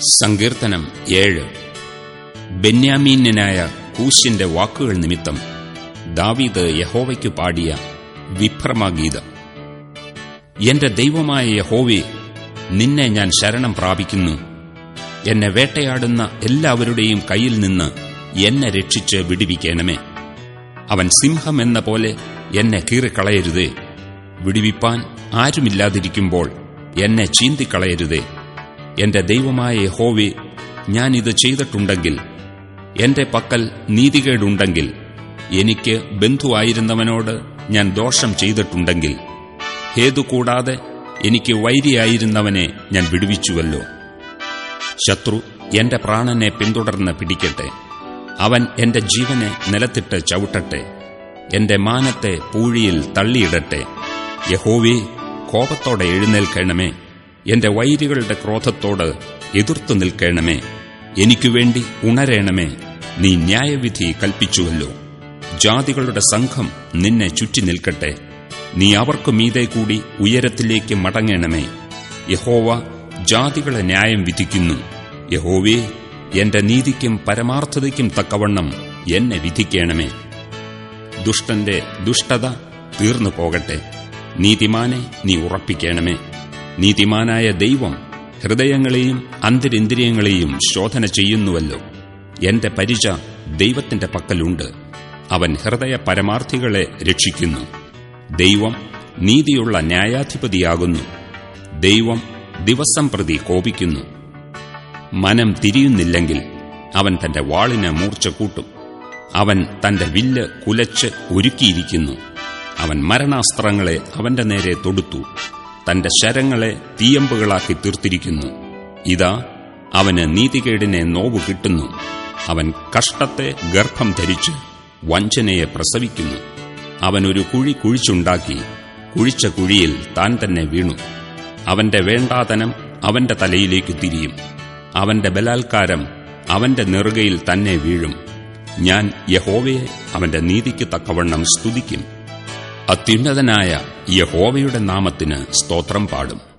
സങ്കീർത്തനം ഏഴ്. ബെന്യാമീന്യനായ കൂശിന്റെ വാക്കുകൾ നിമിത്തം ദാവീദ് യഹോവയ്ക്കു പാടിയ വിഭ്രമഗീതം. എന്റെ ദൈവമായ യഹോവെ നിന്നെ ഞാൻ ശരണം പ്രാപിക്കുന്നു. എന്നെ വേട്ടയാടുന്ന എല്ലാവരുടെയും കയ്യിൽ നിന്ന് എന്നെ രക്ഷിച്ച് വിടിവിക്കണമേ. അവൻ സിംഹം എന്ന പോലെ എന്നെ കീറിക്കളയരുതേ. വിടിവിപ്പാൻ ആരുമില്ലാതിരിക്കുമ്പോൾ എന്നെ ചീന്തിക്കളയരുതേ. എന്റെ ദൈവമായ യഹോവേ ഇത് ചെയ്തിട്ടുണ്ടെങ്കിൽ എന്റെ പക്കൽ നീതികേടുണ്ടെങ്കിൽ എനിക്ക് ബന്ധുവായിരുന്നവനോട് ഞാൻ ദോഷം ചെയ്തിട്ടുണ്ടെങ്കിൽ ഹേതു കൂടാതെ എനിക്ക് വൈരിയായിരുന്നവനെ ഞാൻ വിടുവിച്ചുവല്ലോ. ശത്രു എന്റെ പ്രാണനെ പിന്തുടർന്ന് പിടിക്കട്ടെ. അവൻ എന്റെ ജീവനെ നിലത്തിട്ട് ചവിട്ടട്ടെ. എന്റെ മാനത്തെ പൂഴിയിൽ തള്ളിയിടട്ടെ. യഹോവേ കോപത്തോടെ എഴുന്നേൽക്കണമേ. എന്റെ വൈരികളുടെ ക്രോധത്തോട് എതിർത്തു നിൽക്കണമേ. എനിക്കുവേണ്ടി ഉണരേണമേ. നീ ന്യായവിധി കൽപ്പിച്ചുവല്ലോ. ജാതികളുടെ സംഘം നിന്നെ ചുറ്റി നിൽക്കട്ടെ. നീ അവർക്കു മീതെ കൂടി ഉയരത്തിലേക്ക് മടങ്ങണമേ. യഹോവ ജാതികളെ ന്യായം വിധിക്കുന്നു. യഹോവേ എന്റെ നീതിക്കും പരമാർത്ഥതയ്ക്കും തക്കവണ്ണം എന്നെ വിധിക്കണമേ. ദുഷ്ടന്റെ ദുഷ്ടത തീർന്നു പോകട്ടെ നീതിമാനെ നീ ഉറപ്പിക്കണമേ. നീതിമാനായ ദൈവം ഹൃദയങ്ങളെയും അന്തരിന്ദ്രിയങ്ങളെയും ശോധന ചെയ്യുന്നുവല്ലോ. എന്റെ പരിച ദൈവത്തിന്റെ പക്കലുണ്ട്. അവൻ ഹൃദയ പരമാർത്ഥികളെ രക്ഷിക്കുന്നു. ദൈവം നീതിയുള്ള ന്യായാധിപതിയാകുന്നു. ദൈവം ദിവസം പ്രതി കോപിക്കുന്നു. മനം തിരിയുന്നില്ലെങ്കിൽ അവൻ തന്റെ വാളിന് മൂർച്ച കൂട്ടും. അവൻ തന്റെ വില്ല് കുലച്ച് ഒരുക്കിയിരിക്കുന്നു അവൻ മരണാസ്ത്രങ്ങളെ അവന്റെ നേരെ തൊടുത്തു. തന്റെ ശരങ്ങളെ തീയമ്പുകളാക്കി തീർത്തിരിക്കുന്നു. ഇതാ അവന് നീതികേടിനെ നോവു കിട്ടുന്നു. അവൻ കഷ്ടത്തെ ഗർഭം ധരിച്ച് വഞ്ചനയെ പ്രസവിക്കുന്നു. അവനൊരു കുഴി കുഴിച്ചുണ്ടാക്കി കുഴിച്ച കുഴിയിൽ താൻ തന്നെ വീണു. അവന്റെ വേണ്ടാതനം അവന്റെ തലയിലേക്ക് തിരിയും. അവന്റെ ബലാൽക്കാരം അവന്റെ നെറുകയിൽ തന്നെ വീഴും. ഞാൻ യഹോവയെ അവന്റെ നീതിക്ക് തക്കവണ്ണം സ്തുതിക്കും. അത്യുന്നതനായ യഹോവയുടെ നാമത്തിന് സ്തോത്രം പാടും.